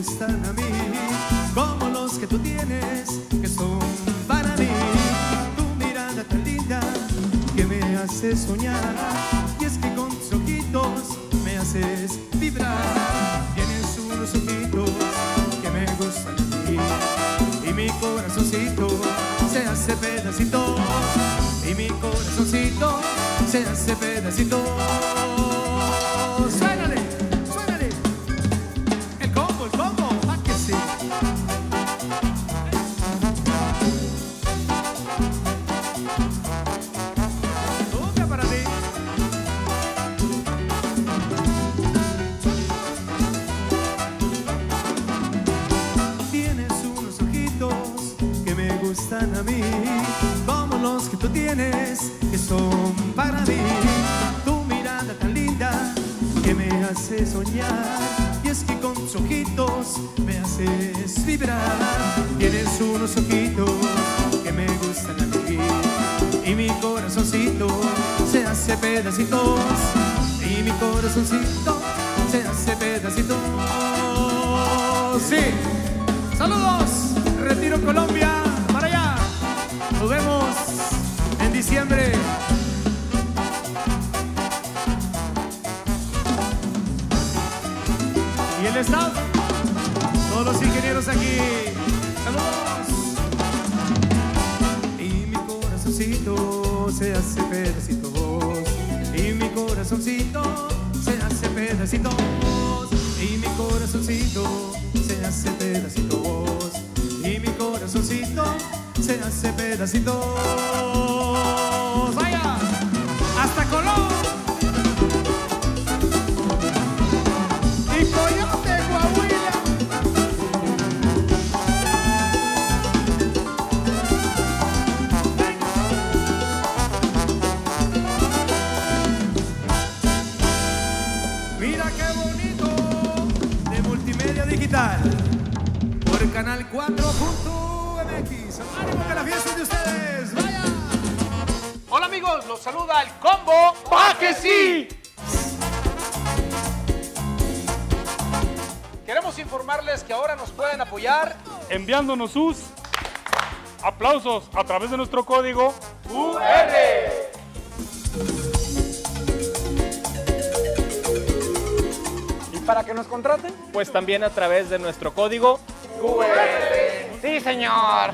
gustan a mí, como los que tú tienes, que son para mí. Tu mirada tan linda que me hace soñar, y es que con tus ojitos me haces vibrar. Tienes unos ojitos que me gustan a ti, y mi corazoncito se hace pedacito, y mi corazoncito se hace pedacito. Gustan a mí, como los que tú tienes, que son para mí. Tu mirada tan linda que me hace soñar, y es que con tus ojitos me haces vibrar. Tienes unos ojitos que me gustan a mí, y mi corazoncito se hace pedacitos, y mi corazoncito se hace pedacitos. Sí. Saludos, Retiro Colombia. Nos vemos en diciembre. Y el staff, todos los ingenieros aquí. Saludos. Y mi corazoncito se hace pedacitos. Y mi corazoncito se hace pedacitos. Y mi corazoncito se hace pedacitos. Y mi corazoncito hace pedacitos. ¡Vaya! ¡Hasta Colón! Y Coyote, Coahuila. Mira qué bonito de multimedia digital por Canal 4. ¡Ánimo la fiesta de ustedes! ¡Vaya! Hola amigos, los saluda el combo. ¡Pa que sí! Queremos informarles que ahora nos pueden apoyar enviándonos sus aplausos a través de nuestro código UR. para que nos contraten? Pues también a través de nuestro código QR. Sí, señor.